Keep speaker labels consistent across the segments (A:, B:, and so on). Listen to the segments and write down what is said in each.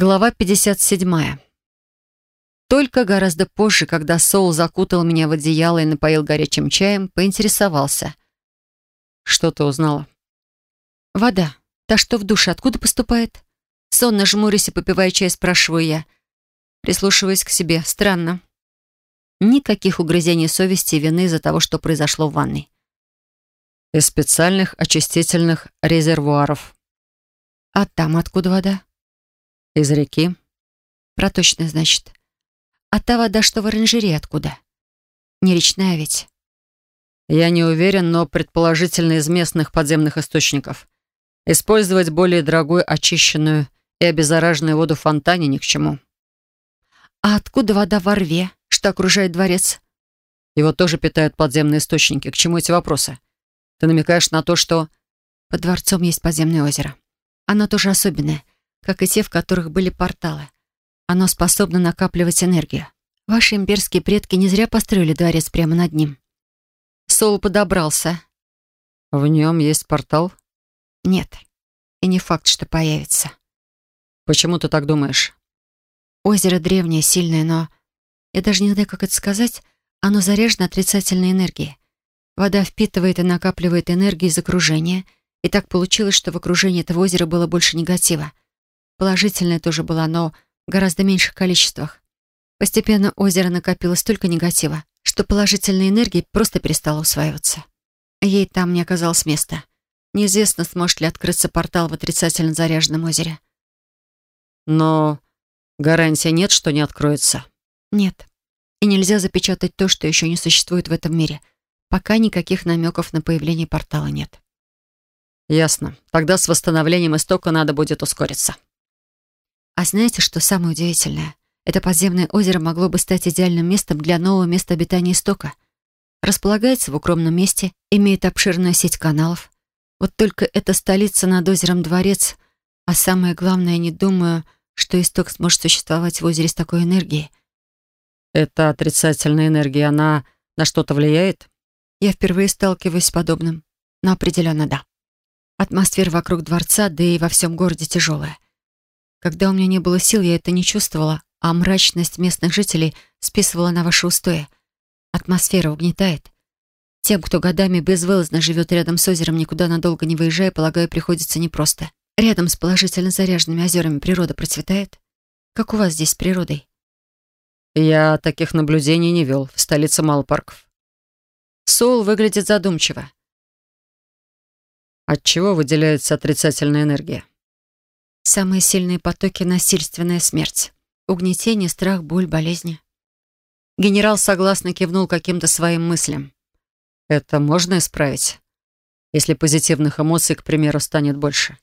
A: Глава 57. Только гораздо позже, когда Соул закутал меня в одеяло и напоил горячим чаем, поинтересовался. «Что ты узнала?» «Вода. Та, что в душе, откуда поступает?» Сонно жмурясь и попивая чай, спрашиваю я. Прислушиваясь к себе. Странно. Никаких угрызений совести и вины из-за того, что произошло в ванной.
B: «Из специальных очистительных резервуаров».
A: «А там откуда вода?»
B: Из реки?
A: Проточная, значит. А та вода, что в оранжерее, откуда? Не речная ведь?
B: Я не уверен, но предположительно из местных подземных источников. Использовать более дорогую очищенную и обеззараженную воду в фонтане ни к чему.
A: А откуда вода во рве, что окружает дворец?
B: Его тоже питают подземные источники. К чему эти вопросы? Ты намекаешь на то, что...
A: Под дворцом есть подземное озеро. Оно тоже особенное — как и те, в которых были порталы. Оно способно накапливать энергию. Ваши имперские предки не зря построили дворец прямо над ним. Сол подобрался.
B: В нем есть портал?
A: Нет. И не факт, что появится.
B: Почему ты так думаешь?
A: Озеро древнее, сильное, но... Я даже не знаю, как это сказать. Оно заряжено отрицательной энергией. Вода впитывает и накапливает энергию из окружения, и так получилось, что в окружении этого озера было больше негатива. Положительная тоже была, но в гораздо меньших количествах. Постепенно озеро накопило столько негатива, что положительная энергия просто перестала усваиваться. Ей там не оказалось места. Неизвестно, сможет ли открыться портал в отрицательно заряженном озере.
B: Но гарантии нет, что не откроется.
A: Нет. И нельзя запечатать то, что еще не существует в этом мире. Пока никаких намеков на появление портала нет.
B: Ясно. Тогда с восстановлением истока надо будет ускориться.
A: А знаете, что самое удивительное? Это подземное озеро могло бы стать идеальным местом для нового места обитания истока. Располагается в укромном месте, имеет обширную сеть каналов. Вот только это столица над озером Дворец, а самое главное, не думаю, что исток сможет существовать в озере с такой энергией.
B: Эта отрицательная энергия, она на что-то влияет?
A: Я впервые сталкиваюсь с подобным. Но определенно да. Атмосфера вокруг дворца, да и во всем городе тяжелая. Когда у меня не было сил, я это не чувствовала, а мрачность местных жителей списывала на ваши устои. Атмосфера угнетает. Тем, кто годами безвылазно живет рядом с озером, никуда надолго не выезжая, полагаю, приходится непросто. Рядом с положительно заряженными озерами природа процветает. Как у вас здесь с природой?
B: Я таких наблюдений не вел. В столице мало парков.
A: Соул выглядит задумчиво.
B: От чего выделяется отрицательная энергия?
A: Самые сильные потоки — насильственная смерть. Угнетение, страх, боль, болезни. Генерал согласно кивнул каким-то своим мыслям.
B: Это можно исправить, если позитивных эмоций, к примеру, станет больше.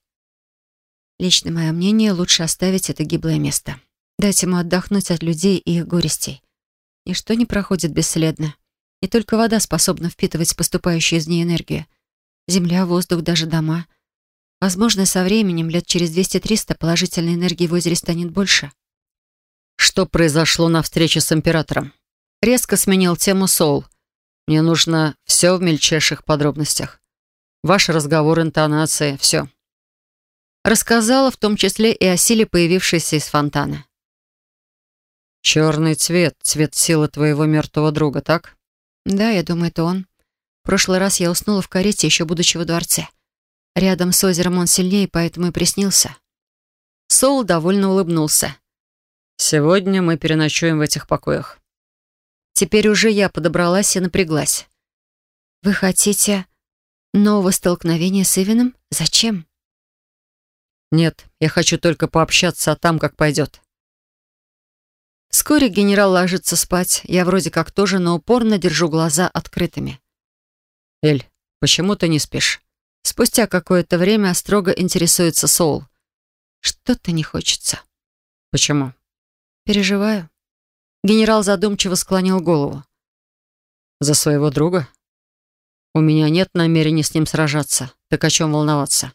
A: Лично мое мнение, лучше оставить это гиблое место. Дать ему отдохнуть от людей и их горестей. Ничто не проходит бесследно. Не только вода способна впитывать поступающую из нее энергию. Земля, воздух, даже дома. Возможно, со временем, лет через 200-300, положительной энергии в озере станет больше.
B: Что произошло на встрече с императором? Резко сменил тему Соул. Мне нужно все в мельчайших подробностях. Ваш разговор, интонации, все.
A: Рассказала в том числе и о силе, появившейся из фонтана.
B: «Черный цвет, цвет силы твоего мертвого друга, так?»
A: «Да, я думаю, это он. В прошлый раз я уснула в карете, еще будучи во дворце. Рядом с озером он сильнее, поэтому и приснился. Соул довольно улыбнулся.
B: «Сегодня мы переночуем в этих покоях».
A: Теперь уже я подобралась и напряглась. «Вы хотите нового столкновения с Ивином? Зачем?»
B: «Нет, я хочу только пообщаться, а там как пойдет».
A: Вскоре генерал ложится спать. Я вроде как тоже, но упорно держу глаза открытыми.
B: «Эль, почему ты не спишь?»
A: Спустя какое-то время строго интересуется Соул. Что-то не хочется.
B: Почему?
A: Переживаю. Генерал задумчиво склонил голову.
B: За своего друга? У меня нет намерения с ним сражаться. Так о чем волноваться?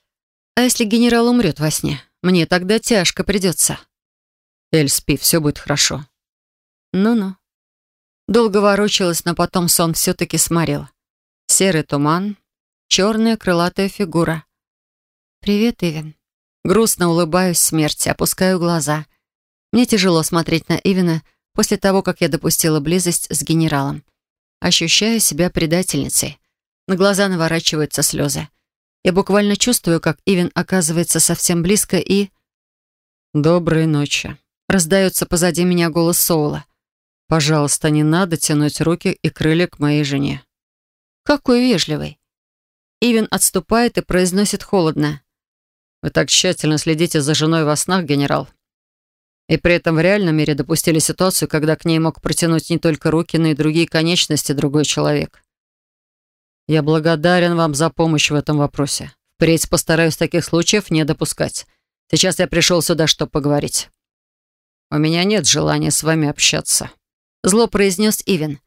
A: А если генерал умрет во сне? Мне тогда тяжко придется.
B: Эль, спи, все будет хорошо.
A: Ну-ну. Долго ворочалась, но потом сон все-таки сморил. Серый туман, черная крылатая фигура. «Привет, Ивен». Грустно улыбаюсь смерти, опускаю глаза. Мне тяжело смотреть на Ивина после того, как я допустила близость с генералом. Ощущаю себя предательницей. На глаза наворачиваются слезы. Я буквально чувствую, как Ивин оказывается совсем близко и...
B: «Доброй ночи», — раздается позади меня голос Соула. «Пожалуйста, не надо тянуть руки и крылья к моей жене».
A: «Какой вежливый». Ивин отступает и произносит холодно.
B: «Вы так тщательно следите за женой во снах, генерал. И при этом в реальном мире допустили ситуацию, когда к ней мог протянуть не только руки, но и другие конечности другой человек. Я благодарен вам за помощь в этом вопросе. Впредь постараюсь таких случаев не допускать. Сейчас я пришел сюда, чтобы поговорить. У меня нет желания с вами общаться.
A: Зло произнес Ивен.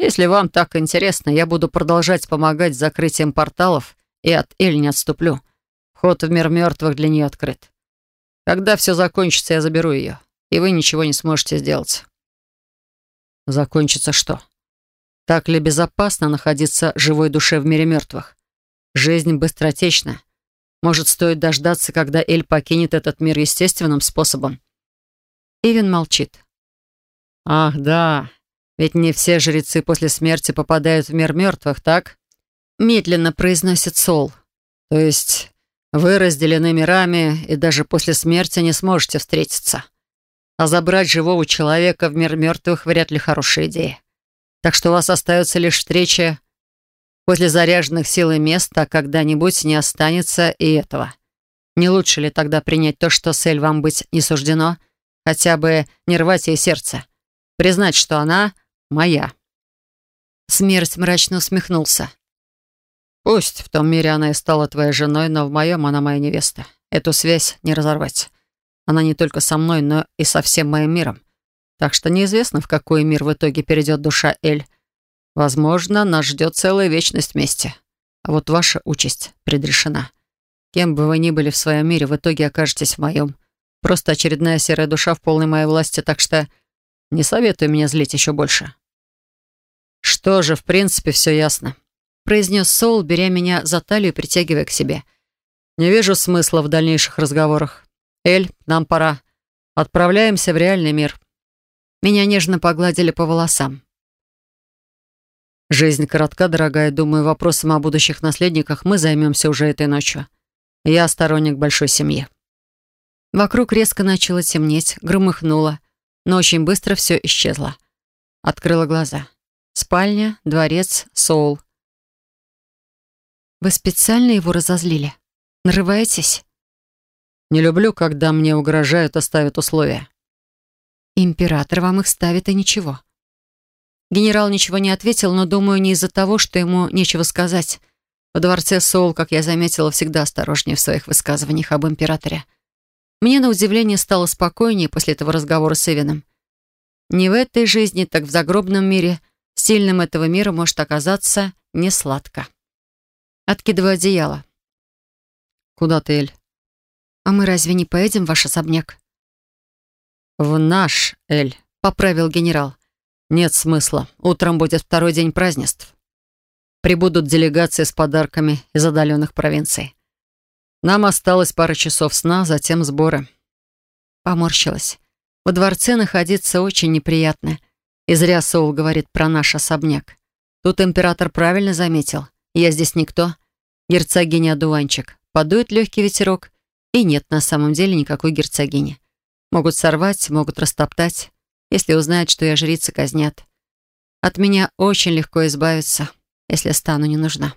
B: Если вам так интересно, я буду продолжать помогать с закрытием порталов и от Эль не отступлю. Вход в мир мертвых для нее открыт. Когда все закончится, я заберу ее, и вы ничего не сможете сделать. Закончится что? Так ли безопасно находиться живой душе в мире мертвых? Жизнь быстротечна. Может, стоит дождаться, когда Эль покинет этот мир естественным способом?
A: Ивен молчит.
B: «Ах, да. Ведь не все жрецы после смерти попадают в мир мертвых, так?»
A: Медленно произносит Сол.
B: «То есть вы разделены мирами и даже после смерти не сможете встретиться. А забрать живого человека в мир мертвых вряд ли хорошая идея. Так что у вас остается лишь встреча после заряженных силой мест, а когда-нибудь не останется и этого. Не лучше ли тогда принять то, что с Эль вам быть не суждено, хотя бы не рвать ей сердце, признать, что она моя?»
A: Смерть мрачно усмехнулся.
B: «Пусть в том мире она и стала твоей женой, но в моем она моя невеста. Эту связь не разорвать. Она не только со мной, но и со всем моим миром. Так что неизвестно, в какой мир в итоге перейдет душа Эль. Возможно, нас ждет целая вечность вместе. А вот ваша участь предрешена. Кем бы вы ни были в своем мире, в итоге окажетесь в моем. Просто очередная серая душа в полной моей власти, так что не советую меня злить еще больше. Что же, в принципе, все ясно. Произнес Соул, беря меня за талию и притягивая к себе. Не вижу смысла в дальнейших разговорах. Эль, нам пора. Отправляемся в реальный мир.
A: Меня нежно погладили по волосам.
B: Жизнь коротка, дорогая. Думаю, вопросом о будущих наследниках мы займемся уже этой ночью. Я сторонник большой семьи.
A: Вокруг резко начало темнеть, громыхнуло, но очень быстро все исчезло. Открыла глаза. Спальня, дворец, Соул. «Вы специально его разозлили? Нарываетесь?»
B: «Не люблю, когда мне угрожают и ставят условия».
A: Император вам их ставит и ничего. Генерал ничего не ответил, но, думаю, не из-за того, что ему нечего сказать. Во дворце Соул, как я заметила, всегда осторожнее в своих высказываниях об императоре. Мне, на удивление, стало спокойнее после этого разговора с Эвином. Не в этой жизни, так в загробном мире сильным этого мира может оказаться не сладко. Откидываю одеяло.
B: «Куда ты, Эль?»
A: «А мы разве не поедем в ваш особняк?»
B: «В наш, Эль», — поправил генерал. «Нет смысла. Утром будет второй день празднеств. Прибудут делегации с подарками из отдаленных провинций. Нам осталось пара часов сна, затем сборы».
A: Поморщилась. Во дворце находиться очень неприятно. И зря Соул говорит про наш особняк. Тут император правильно заметил. Я здесь никто. Герцогиня-одуванчик. Подует легкий ветерок. И нет на самом деле никакой герцогини. Могут сорвать, могут растоптать. Если узнают, что я жрица, казнят. От меня очень легко избавиться, если стану не нужна.